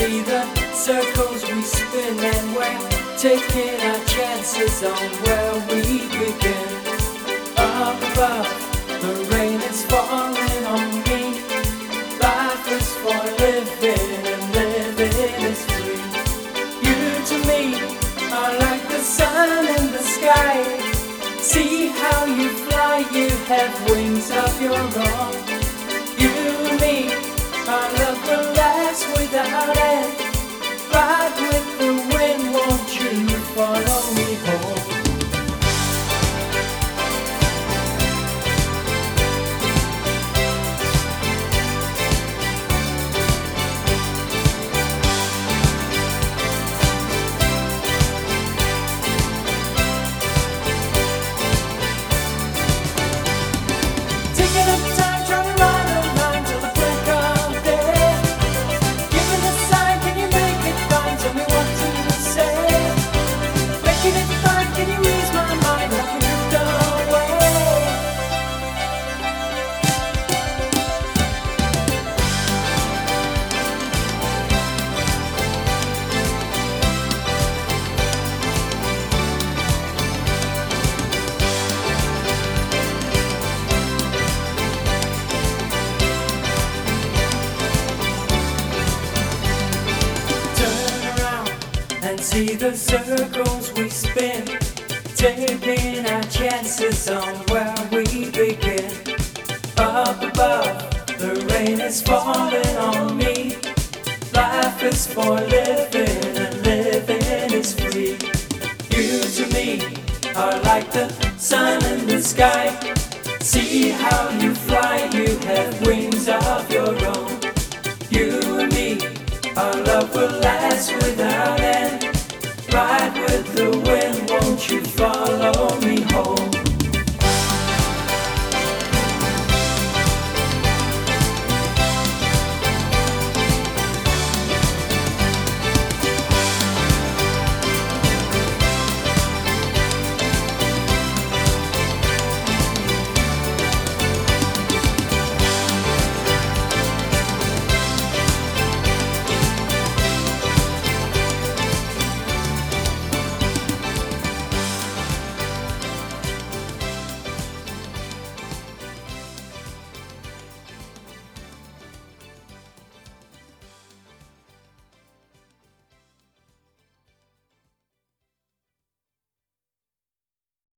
see the circles we spin, and we're taking our chances on where we begin. Up above, the rain is falling on me. Life is for living, and living is free. You to me are like the sun in the sky. See how you fly, you have wings of your own. See the circles we spin. Taking our chances on where we begin. Up above, the rain is falling on me. Life is for living, and living is free. You to me are like the sun in the sky. See how you fly, you have wings of your own. You and me, our love will last without end. Ride with the wind, won't you follow me home?